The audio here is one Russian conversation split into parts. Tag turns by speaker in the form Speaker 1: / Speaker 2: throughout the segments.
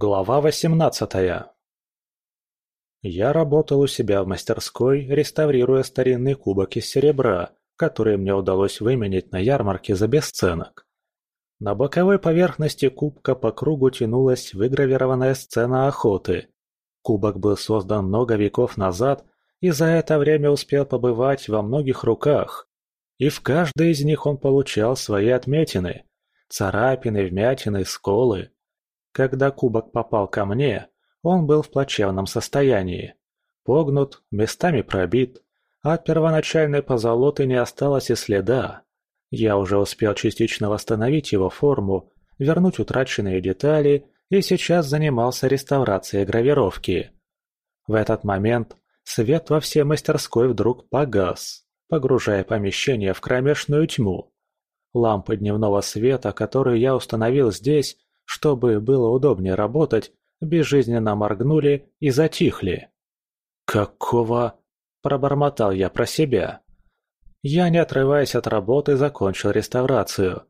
Speaker 1: Глава восемнадцатая Я работал у себя в мастерской, реставрируя старинный кубок из серебра, который мне удалось выменять на ярмарке за бесценок. На боковой поверхности кубка по кругу тянулась выгравированная сцена охоты. Кубок был создан много веков назад и за это время успел побывать во многих руках. И в каждой из них он получал свои отметины – царапины, вмятины, сколы – когда кубок попал ко мне, он был в плачевном состоянии. Погнут, местами пробит, а от первоначальной позолоты не осталось и следа. Я уже успел частично восстановить его форму, вернуть утраченные детали и сейчас занимался реставрацией гравировки. В этот момент свет во всей мастерской вдруг погас, погружая помещение в кромешную тьму. Лампы дневного света, которые я установил здесь, чтобы было удобнее работать, безжизненно моргнули и затихли. «Какого?» – пробормотал я про себя. Я, не отрываясь от работы, закончил реставрацию.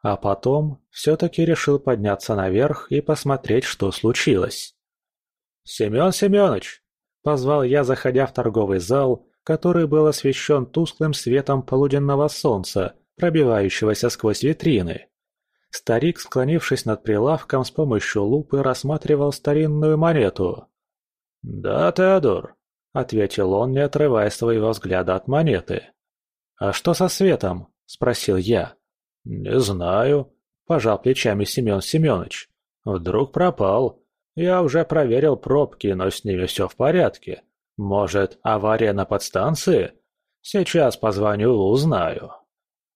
Speaker 1: А потом все-таки решил подняться наверх и посмотреть, что случилось. «Семен Семенович!» – позвал я, заходя в торговый зал, который был освещен тусклым светом полуденного солнца, пробивающегося сквозь витрины. Старик, склонившись над прилавком, с помощью лупы рассматривал старинную монету. «Да, Теодор», — ответил он, не отрывая своего взгляда от монеты. «А что со светом?» — спросил я. «Не знаю», — пожал плечами Семен Семенович. «Вдруг пропал. Я уже проверил пробки, но с ними все в порядке. Может, авария на подстанции? Сейчас позвоню, узнаю».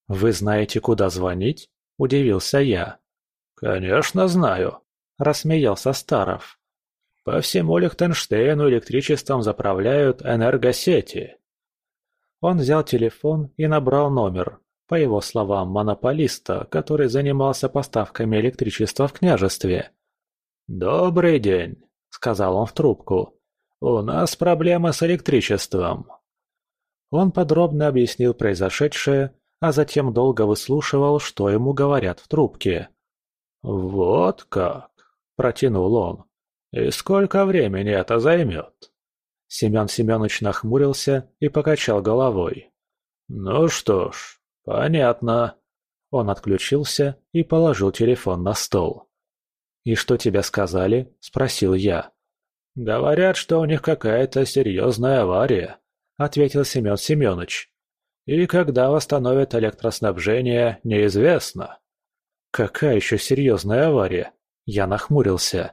Speaker 1: «Вы знаете, куда звонить?» – удивился я. «Конечно знаю», – рассмеялся Старов. «По всему Лихтенштейну электричеством заправляют энергосети». Он взял телефон и набрал номер, по его словам, монополиста, который занимался поставками электричества в княжестве. «Добрый день», — сказал он в трубку. «У нас проблема с электричеством». Он подробно объяснил произошедшее а затем долго выслушивал, что ему говорят в трубке. «Вот как!» – протянул он. «И сколько времени это займет?» Семен Семенович нахмурился и покачал головой. «Ну что ж, понятно». Он отключился и положил телефон на стол. «И что тебе сказали?» – спросил я. «Говорят, что у них какая-то серьезная авария», – ответил Семен Семенович. И когда восстановят электроснабжение, неизвестно. Какая еще серьезная авария? Я нахмурился.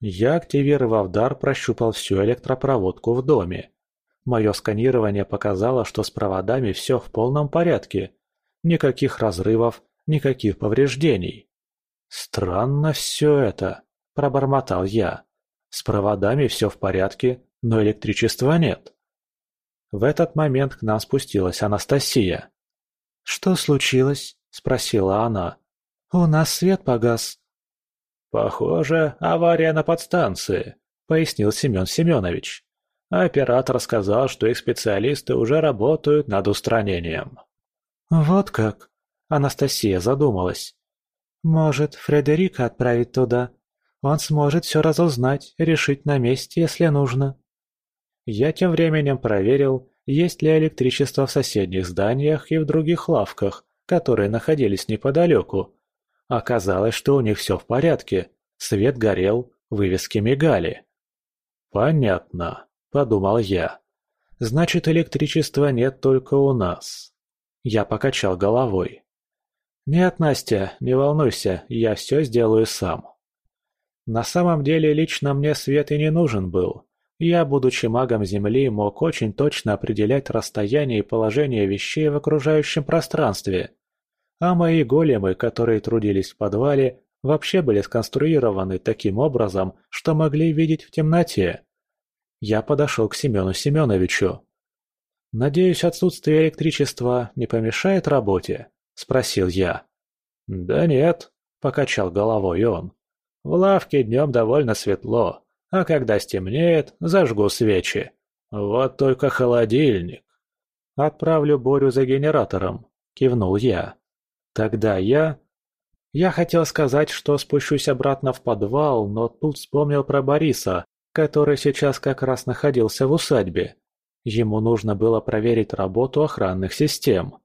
Speaker 1: Я, активировав дар, прощупал всю электропроводку в доме. Мое сканирование показало, что с проводами все в полном порядке. Никаких разрывов, никаких повреждений. «Странно все это», – пробормотал я. «С проводами все в порядке, но электричества нет». В этот момент к нам спустилась Анастасия. «Что случилось?» – спросила она. «У нас свет погас». «Похоже, авария на подстанции», – пояснил Семен Семенович. Оператор сказал, что их специалисты уже работают над устранением. «Вот как?» – Анастасия задумалась. «Может, Фредерика отправить туда? Он сможет все разузнать, решить на месте, если нужно». Я тем временем проверил, есть ли электричество в соседних зданиях и в других лавках, которые находились неподалеку. Оказалось, что у них все в порядке, свет горел, вывески мигали. «Понятно», — подумал я. «Значит, электричества нет только у нас». Я покачал головой. «Нет, Настя, не волнуйся, я все сделаю сам». На самом деле лично мне свет и не нужен был. Я, будучи магом Земли, мог очень точно определять расстояние и положение вещей в окружающем пространстве. А мои големы, которые трудились в подвале, вообще были сконструированы таким образом, что могли видеть в темноте. Я подошел к Семену Семеновичу. «Надеюсь, отсутствие электричества не помешает работе?» – спросил я. «Да нет», – покачал головой он. «В лавке днем довольно светло а когда стемнеет, зажгу свечи. Вот только холодильник. Отправлю Борю за генератором, кивнул я. Тогда я... Я хотел сказать, что спущусь обратно в подвал, но тут вспомнил про Бориса, который сейчас как раз находился в усадьбе. Ему нужно было проверить работу охранных систем.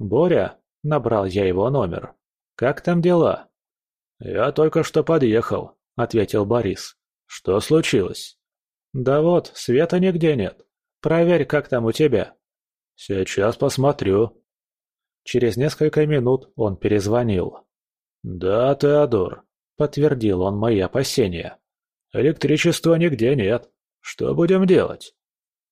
Speaker 1: «Боря?» – набрал я его номер. «Как там дела?» «Я только что подъехал», – ответил Борис. «Что случилось?» «Да вот, света нигде нет. Проверь, как там у тебя». «Сейчас посмотрю», Через несколько минут он перезвонил. «Да, Теодор», — подтвердил он мои опасения. «Электричества нигде нет. Что будем делать?»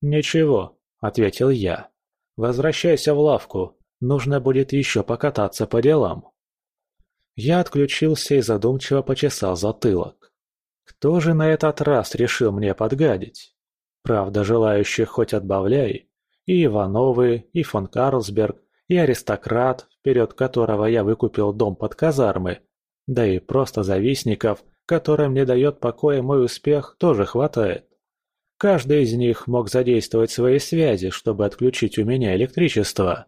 Speaker 1: «Ничего», — ответил я. «Возвращайся в лавку. Нужно будет еще покататься по делам». Я отключился и задумчиво почесал затылок. Кто же на этот раз решил мне подгадить? Правда, желающих хоть отбавляй. И Ивановы, и фон Карлсберг, и аристократ, вперед которого я выкупил дом под казармы, да и просто завистников, которым не дает покоя мой успех, тоже хватает. Каждый из них мог задействовать свои связи, чтобы отключить у меня электричество.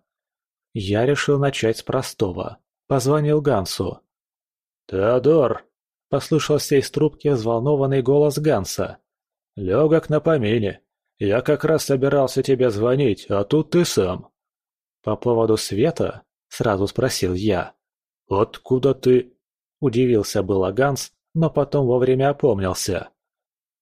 Speaker 1: Я решил начать с простого. Позвонил Гансу. «Теодор!» – послышался из трубки взволнованный голос Ганса. «Легок на помине. Я как раз собирался тебе звонить, а тут ты сам». «По поводу света?» – сразу спросил я. «Откуда ты?» – удивился было Ганс, но потом вовремя опомнился.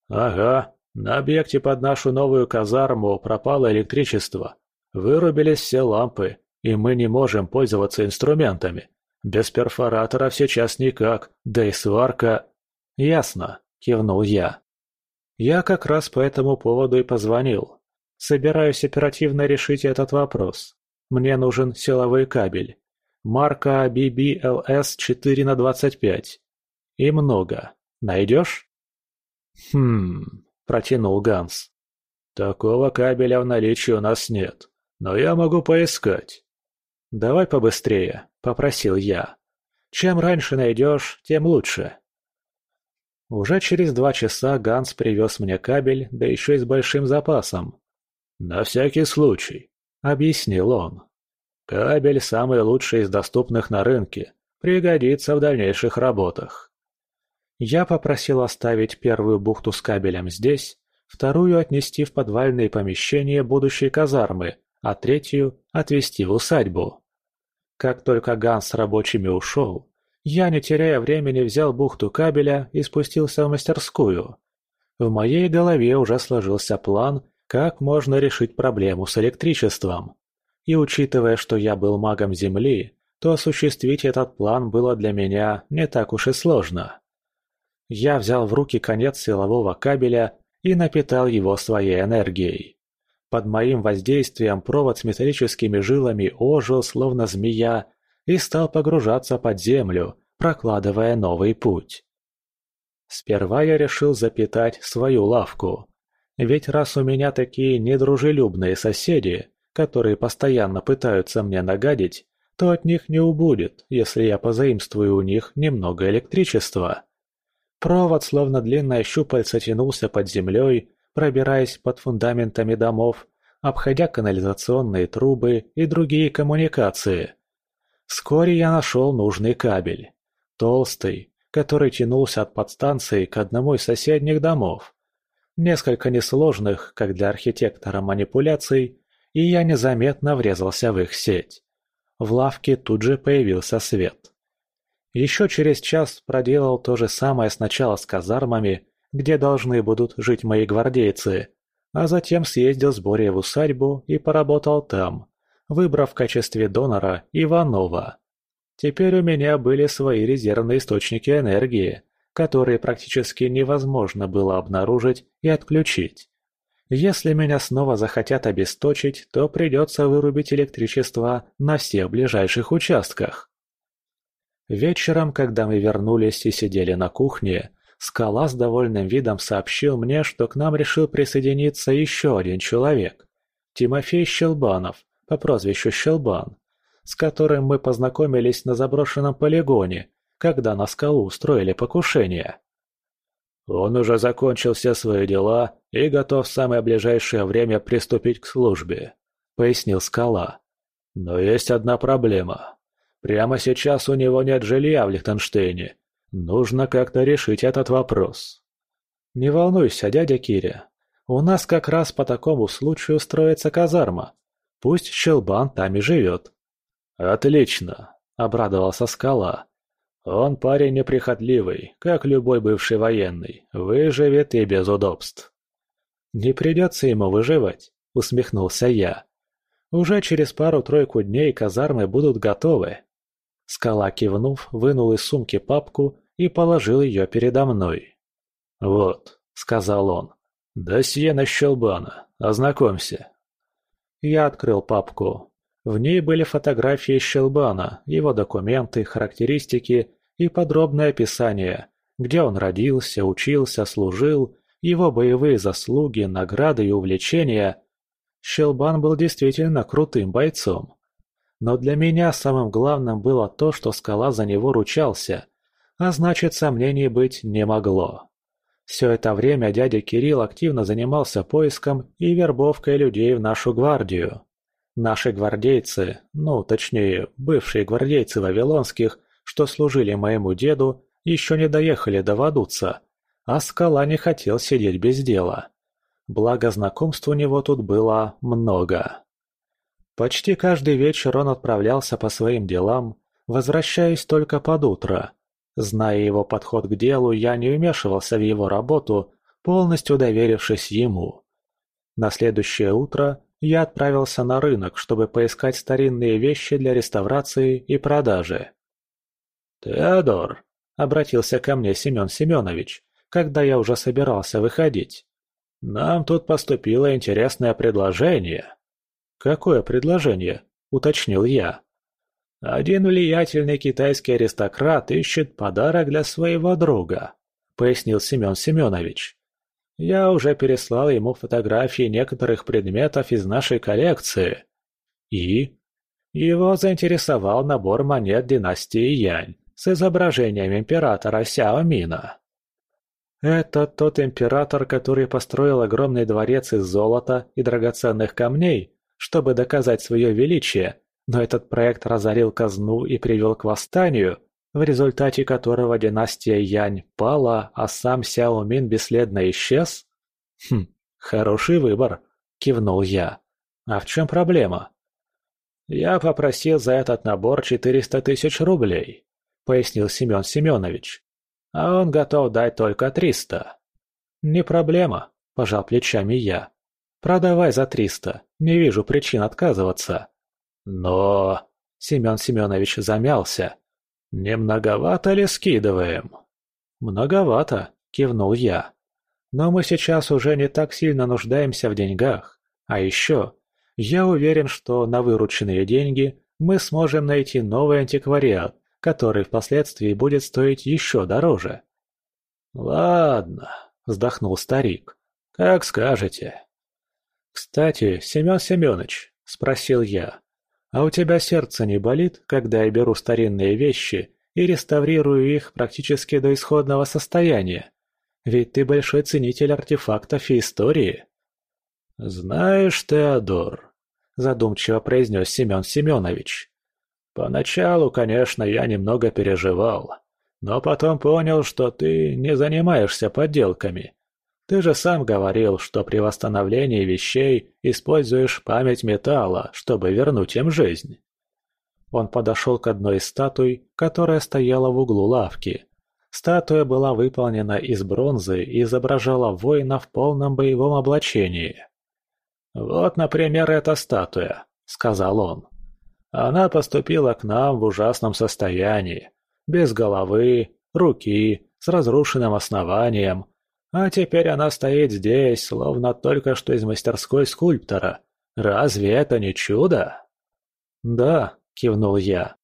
Speaker 1: «Ага, на объекте под нашу новую казарму пропало электричество. Вырубились все лампы, и мы не можем пользоваться инструментами. Без перфоратора сейчас никак, да и сварка...» «Ясно», – кивнул я. «Я как раз по этому поводу и позвонил. Собираюсь оперативно решить этот вопрос. Мне нужен силовой кабель. Марка BBLS 4 на 25. И много. Найдешь? Хм, протянул Ганс. Такого кабеля в наличии у нас нет, но я могу поискать. Давай побыстрее, попросил я. Чем раньше найдешь, тем лучше. Уже через два часа Ганс привез мне кабель, да еще и с большим запасом. «На всякий случай», — объяснил он. «Кабель самый лучший из доступных на рынке, пригодится в дальнейших работах». Я попросил оставить первую бухту с кабелем здесь, вторую отнести в подвальные помещения будущей казармы, а третью отвезти в усадьбу. Как только Ганс с рабочими ушел, я, не теряя времени, взял бухту кабеля и спустился в мастерскую. В моей голове уже сложился план, как можно решить проблему с электричеством. И учитывая, что я был магом Земли, то осуществить этот план было для меня не так уж и сложно. Я взял в руки конец силового кабеля и напитал его своей энергией. Под моим воздействием провод с металлическими жилами ожил, словно змея, и стал погружаться под землю, прокладывая новый путь. Сперва я решил запитать свою лавку. Ведь раз у меня такие недружелюбные соседи, которые постоянно пытаются мне нагадить, то от них не убудет, если я позаимствую у них немного электричества. Провод, словно длинное щупальце, тянулся под землей, пробираясь под фундаментами домов, обходя канализационные трубы и другие коммуникации. Вскоре я нашел нужный кабель. Толстый, который тянулся от подстанции к одному из соседних домов. Несколько несложных, как для архитектора, манипуляций, и я незаметно врезался в их сеть. В лавке тут же появился свет. Еще через час проделал то же самое сначала с казармами, где должны будут жить мои гвардейцы, а затем съездил с Борей в усадьбу и поработал там, выбрав в качестве донора Иванова. Теперь у меня были свои резервные источники энергии, которые практически невозможно было обнаружить и отключить. Если меня снова захотят обесточить, то придется вырубить электричество на всех ближайших участках. Вечером, когда мы вернулись и сидели на кухне, Скала с довольным видом сообщил мне, что к нам решил присоединиться еще один человек. Тимофей Щелбанов, по прозвищу Щелбан, с которым мы познакомились на заброшенном полигоне, когда на скалу устроили покушение. Он уже закончил все свои дела и готов в самое ближайшее время приступить к службе, пояснил Скала. Но есть одна проблема. Прямо сейчас у него нет жилья в Лихтенштейне. Нужно как-то решить этот вопрос. Не волнуйся, дядя Киря. У нас как раз по такому случаю строится казарма. Пусть Щелбан там и живет. Отлично, обрадовался Скала. Он парень неприхотливый, как любой бывший военный, выживет и без удобств. Не придется ему выживать, усмехнулся я. Уже через пару-тройку дней казармы будут готовы. Скала кивнув, вынул из сумки папку и положил ее передо мной. «Вот», — сказал он, — «досье на Щелбана, ознакомься». Я открыл папку. В ней были фотографии Щелбана, его документы, характеристики и подробное описание, где он родился, учился, служил, его боевые заслуги, награды и увлечения. Щелбан был действительно крутым бойцом. Но для меня самым главным было то, что скала за него ручался, а значит сомнений быть не могло. Все это время дядя Кирилл активно занимался поиском и вербовкой людей в нашу гвардию. Наши гвардейцы, ну, точнее, бывшие гвардейцы вавилонских, что служили моему деду, еще не доехали до Вадуца, а скала не хотел сидеть без дела. Благо знакомств у него тут было много. Почти каждый вечер он отправлялся по своим делам, возвращаясь только под утро. Зная его подход к делу, я не вмешивался в его работу, полностью доверившись ему. На следующее утро я отправился на рынок, чтобы поискать старинные вещи для реставрации и продажи. «Теодор», — обратился ко мне Семен Семенович, когда я уже собирался выходить, — «нам тут поступило интересное предложение». «Какое предложение?» – уточнил я. «Один влиятельный китайский аристократ ищет подарок для своего друга», – пояснил Семен Семенович. «Я уже переслал ему фотографии некоторых предметов из нашей коллекции». «И?» Его заинтересовал набор монет династии Янь с изображением императора Сяо Мина. «Это тот император, который построил огромный дворец из золота и драгоценных камней чтобы доказать свое величие, но этот проект разорил казну и привел к восстанию, в результате которого династия Янь пала, а сам Сяо Мин бесследно исчез? Хм, хороший выбор, кивнул я. А в чем проблема? Я попросил за этот набор 400 тысяч рублей, пояснил Семен Семенович. А он готов дать только 300. Не проблема, пожал плечами я. Продавай за триста, не вижу причин отказываться. Но... Семен Семенович замялся. Не многовато ли скидываем? Многовато, кивнул я. Но мы сейчас уже не так сильно нуждаемся в деньгах. А еще, я уверен, что на вырученные деньги мы сможем найти новый антиквариат, который впоследствии будет стоить еще дороже. «Ладно», — вздохнул старик, — «как скажете». «Кстати, Семен Семенович», — спросил я, — «а у тебя сердце не болит, когда я беру старинные вещи и реставрирую их практически до исходного состояния? Ведь ты большой ценитель артефактов и истории». «Знаешь, Теодор», — задумчиво произнес Семен Семенович, — «поначалу, конечно, я немного переживал, но потом понял, что ты не занимаешься подделками» Ты же сам говорил, что при восстановлении вещей используешь память металла, чтобы вернуть им жизнь. Он подошел к одной из статуй, которая стояла в углу лавки. Статуя была выполнена из бронзы и изображала воина в полном боевом облачении. «Вот, например, эта статуя», — сказал он. «Она поступила к нам в ужасном состоянии, без головы, руки, с разрушенным основанием, а теперь она стоит здесь, словно только что из мастерской скульптора. Разве это не чудо? Да, кивнул я.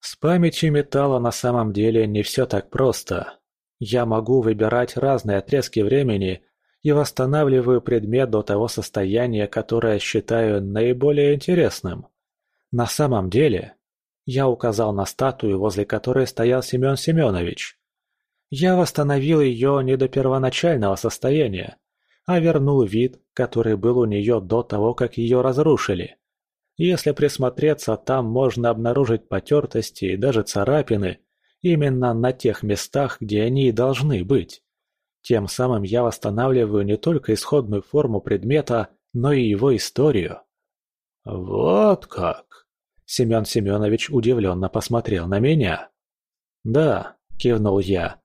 Speaker 1: С памятью металла на самом деле не все так просто. Я могу выбирать разные отрезки времени и восстанавливаю предмет до того состояния, которое считаю наиболее интересным. На самом деле, я указал на статую, возле которой стоял Семен Семенович. Я восстановил ее не до первоначального состояния, а вернул вид, который был у нее до того, как ее разрушили. Если присмотреться, там можно обнаружить потертости и даже царапины именно на тех местах, где они и должны быть. Тем самым я восстанавливаю не только исходную форму предмета, но и его историю. «Вот как!» Семен Семенович удивленно посмотрел на меня. «Да», – кивнул я.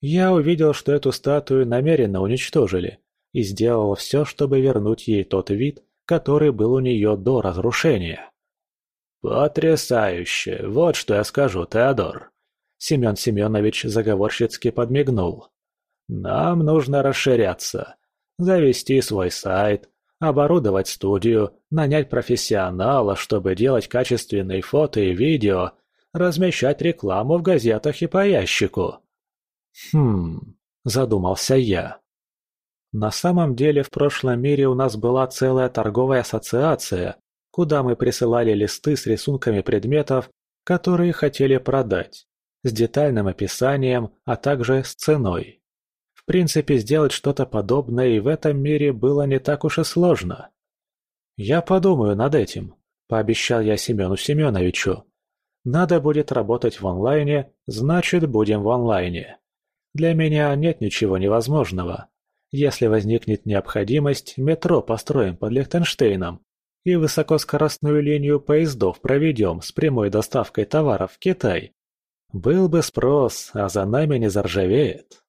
Speaker 1: «Я увидел, что эту статую намеренно уничтожили, и сделал все, чтобы вернуть ей тот вид, который был у нее до разрушения». «Потрясающе! Вот что я скажу, Теодор!» Семен Семенович заговорщицки подмигнул. «Нам нужно расширяться, завести свой сайт, оборудовать студию, нанять профессионала, чтобы делать качественные фото и видео, размещать рекламу в газетах и по ящику. Хм, задумался я. На самом деле в прошлом мире у нас была целая торговая ассоциация, куда мы присылали листы с рисунками предметов, которые хотели продать, с детальным описанием, а также с ценой принципе, сделать что-то подобное и в этом мире было не так уж и сложно. «Я подумаю над этим», – пообещал я Семену Семеновичу. «Надо будет работать в онлайне, значит, будем в онлайне. Для меня нет ничего невозможного. Если возникнет необходимость, метро построим под Лихтенштейном и высокоскоростную линию поездов проведем с прямой доставкой товаров в Китай. Был бы спрос, а за нами не заржавеет».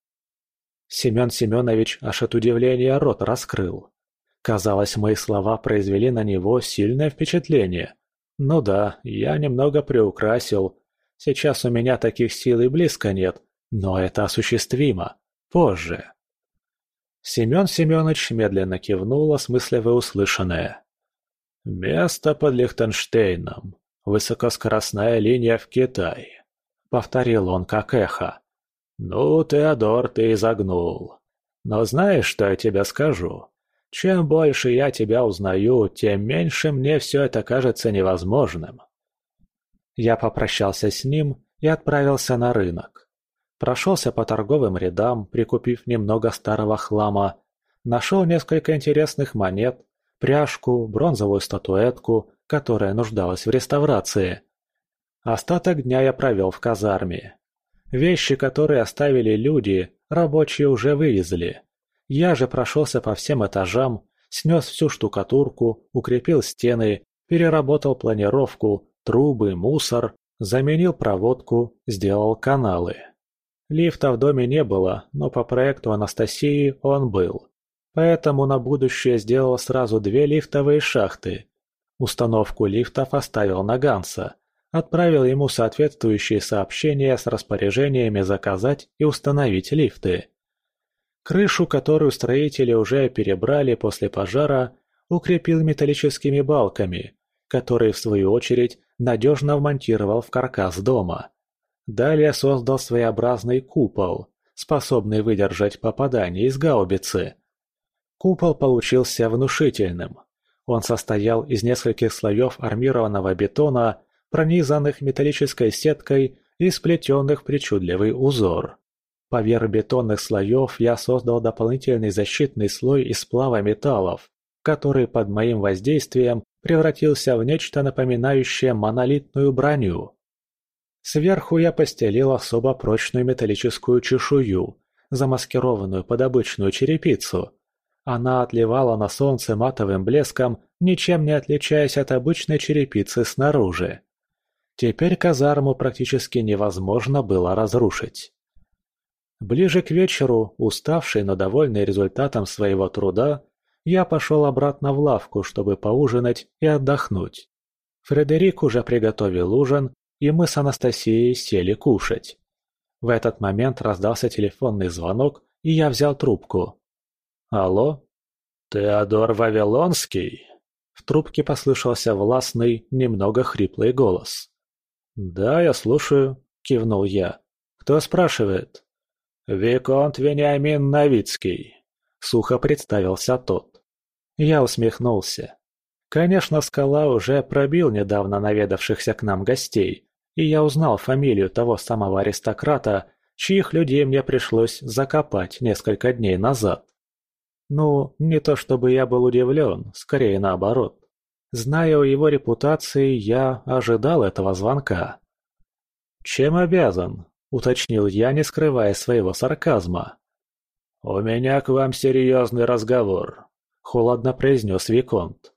Speaker 1: Семен Семенович аж от удивления рот раскрыл. Казалось, мои слова произвели на него сильное впечатление. Ну да, я немного приукрасил. Сейчас у меня таких сил и близко нет, но это осуществимо. Позже. Семен Семенович медленно кивнул, осмысливая услышанное. «Место под Лихтенштейном. Высокоскоростная линия в Китай», — повторил он как эхо. «Ну, Теодор, ты изогнул. Но знаешь, что я тебе скажу? Чем больше я тебя узнаю, тем меньше мне все это кажется невозможным». Я попрощался с ним и отправился на рынок. Прошелся по торговым рядам, прикупив немного старого хлама, нашел несколько интересных монет, пряжку, бронзовую статуэтку, которая нуждалась в реставрации. Остаток дня я провел в казарме. Вещи, которые оставили люди, рабочие уже вывезли. Я же прошелся по всем этажам, снес всю штукатурку, укрепил стены, переработал планировку, трубы, мусор, заменил проводку, сделал каналы. Лифта в доме не было, но по проекту Анастасии он был. Поэтому на будущее сделал сразу две лифтовые шахты. Установку лифтов оставил на Ганса, отправил ему соответствующие сообщения с распоряжениями заказать и установить лифты. Крышу, которую строители уже перебрали после пожара, укрепил металлическими балками, которые, в свою очередь, надежно вмонтировал в каркас дома. Далее создал своеобразный купол, способный выдержать попадание из гаубицы. Купол получился внушительным. Он состоял из нескольких слоев армированного бетона пронизанных металлической сеткой и сплетенных в причудливый узор. Поверх бетонных слоев я создал дополнительный защитный слой из сплава металлов, который под моим воздействием превратился в нечто напоминающее монолитную броню. Сверху я постелил особо прочную металлическую чешую, замаскированную под обычную черепицу. Она отливала на солнце матовым блеском, ничем не отличаясь от обычной черепицы снаружи. Теперь казарму практически невозможно было разрушить. Ближе к вечеру, уставший, но довольный результатом своего труда, я пошел обратно в лавку, чтобы поужинать и отдохнуть. Фредерик уже приготовил ужин, и мы с Анастасией сели кушать. В этот момент раздался телефонный звонок, и я взял трубку. «Алло? Теодор Вавилонский?» В трубке послышался властный, немного хриплый голос. «Да, я слушаю», — кивнул я. «Кто спрашивает?» «Виконт Вениамин Новицкий», — сухо представился тот. Я усмехнулся. Конечно, скала уже пробил недавно наведавшихся к нам гостей, и я узнал фамилию того самого аристократа, чьих людей мне пришлось закопать несколько дней назад. Ну, не то чтобы я был удивлен, скорее наоборот. Зная о его репутации, я ожидал этого звонка. «Чем обязан?» – уточнил я, не скрывая своего сарказма. «У меня к вам серьезный разговор», – холодно произнес Виконт.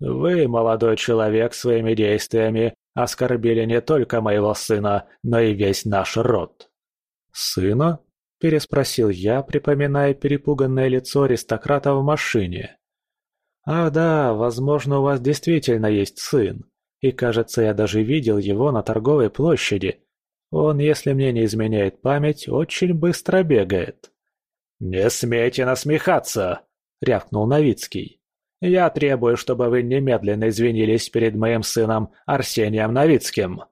Speaker 1: «Вы, молодой человек, своими действиями оскорбили не только моего сына, но и весь наш род». «Сына?» – переспросил я, припоминая перепуганное лицо аристократа в машине. «А да, возможно, у вас действительно есть сын. И кажется, я даже видел его на торговой площади. Он, если мне не изменяет память, очень быстро бегает». «Не смейте насмехаться!» – рявкнул Новицкий. «Я требую, чтобы вы немедленно извинились перед моим сыном Арсением Новицким».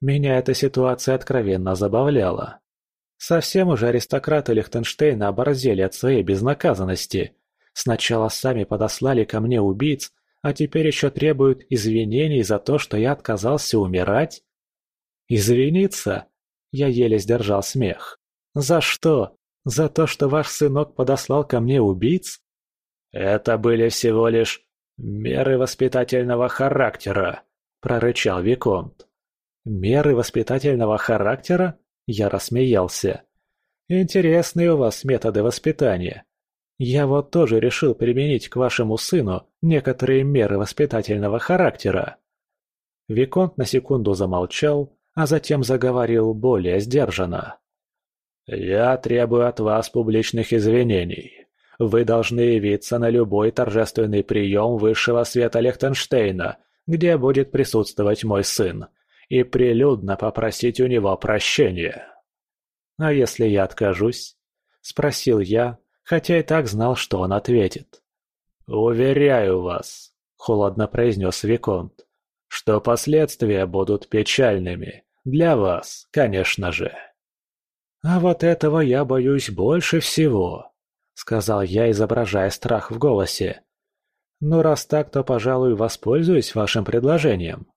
Speaker 1: Меня эта ситуация откровенно забавляла. Совсем уже аристократы Лихтенштейна оборзели от своей безнаказанности. Сначала сами подослали ко мне убийц, а теперь еще требуют извинений за то, что я отказался умирать? Извиниться? Я еле сдержал смех. За что? За то, что ваш сынок подослал ко мне убийц? Это были всего лишь меры воспитательного характера, прорычал Виконт. Меры воспитательного характера? Я рассмеялся. Интересные у вас методы воспитания. Я вот тоже решил применить к вашему сыну некоторые меры воспитательного характера. Виконт на секунду замолчал, а затем заговорил более сдержанно. «Я требую от вас публичных извинений. Вы должны явиться на любой торжественный прием высшего света Лехтенштейна, где будет присутствовать мой сын, и прилюдно попросить у него прощения». «А если я откажусь?» – спросил я, хотя и так знал, что он ответит. «Уверяю вас», – холодно произнес Виконт, – «что последствия будут печальными. Для вас, конечно же». «А вот этого я боюсь больше всего», — сказал я, изображая страх в голосе. «Ну, раз так, то, пожалуй, воспользуюсь вашим предложением».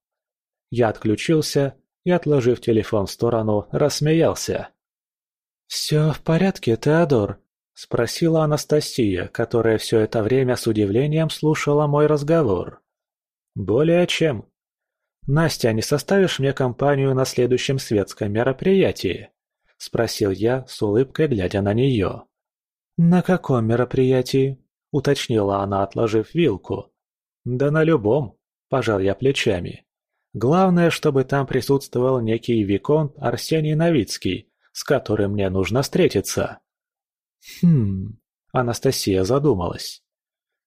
Speaker 1: Я отключился и, отложив телефон в сторону, рассмеялся. «Все в порядке, Теодор?» — спросила Анастасия, которая все это время с удивлением слушала мой разговор. «Более чем. Настя, не составишь мне компанию на следующем светском мероприятии?» – спросил я, с улыбкой глядя на нее. «На каком мероприятии?» – уточнила она, отложив вилку. «Да на любом», – пожал я плечами. «Главное, чтобы там присутствовал некий Виконт Арсений Новицкий, с которым мне нужно встретиться». «Хм...» – Анастасия задумалась.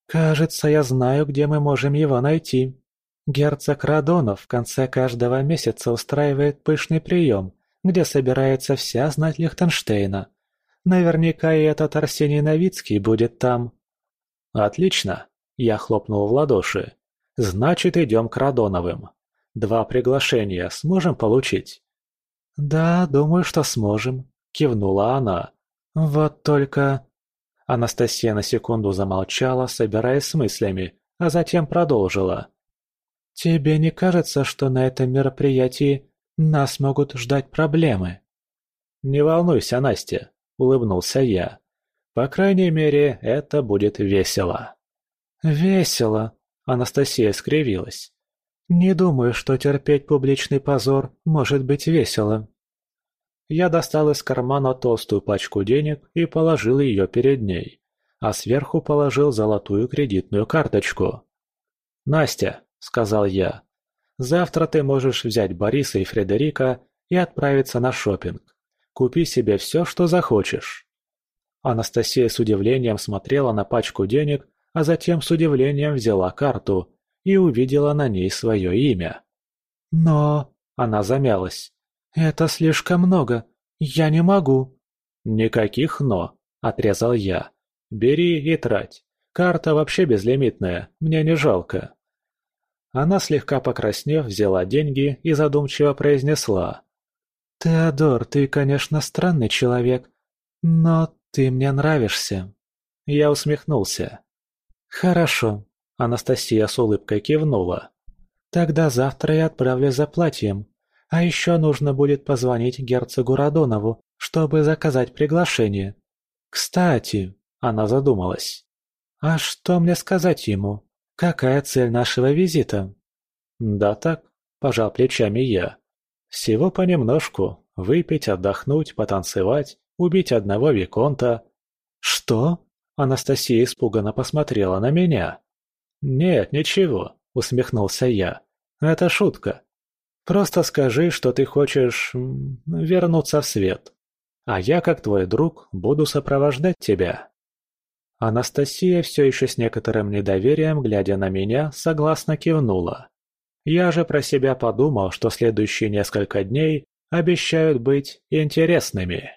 Speaker 1: «Кажется, я знаю, где мы можем его найти. Герцог Радонов в конце каждого месяца устраивает пышный прием, где собирается вся знать Лихтенштейна. Наверняка и этот Арсений Новицкий будет там. Отлично, я хлопнул в ладоши. Значит, идем к Радоновым. Два приглашения сможем получить? Да, думаю, что сможем, кивнула она. Вот только... Анастасия на секунду замолчала, собираясь с мыслями, а затем продолжила. «Тебе не кажется, что на этом мероприятии нас могут ждать проблемы. Не волнуйся, Настя, улыбнулся я. По крайней мере, это будет весело. Весело, Анастасия скривилась. Не думаю, что терпеть публичный позор может быть весело. Я достал из кармана толстую пачку денег и положил ее перед ней, а сверху положил золотую кредитную карточку. «Настя», — сказал я, Завтра ты можешь взять Бориса и Фредерика и отправиться на шопинг. Купи себе все, что захочешь». Анастасия с удивлением смотрела на пачку денег, а затем с удивлением взяла карту и увидела на ней свое имя. «Но...» – она замялась. «Это слишком много. Я не могу». «Никаких «но», – отрезал я. «Бери и трать. Карта вообще безлимитная, мне не жалко». Она, слегка покраснев, взяла деньги и задумчиво произнесла. «Теодор, ты, конечно, странный человек, но ты мне нравишься». Я усмехнулся. «Хорошо», — Анастасия с улыбкой кивнула. «Тогда завтра я отправлюсь за платьем. А еще нужно будет позвонить герцогу Радонову, чтобы заказать приглашение. Кстати, она задумалась. А что мне сказать ему? «Какая цель нашего визита?» «Да так», – пожал плечами я. «Всего понемножку. Выпить, отдохнуть, потанцевать, убить одного Виконта». «Что?» – Анастасия испуганно посмотрела на меня. «Нет, ничего», – усмехнулся я. «Это шутка. Просто скажи, что ты хочешь... вернуться в свет. А я, как твой друг, буду сопровождать тебя». Анастасия все еще с некоторым недоверием, глядя на меня, согласно кивнула. Я же про себя подумал, что следующие несколько дней обещают быть интересными.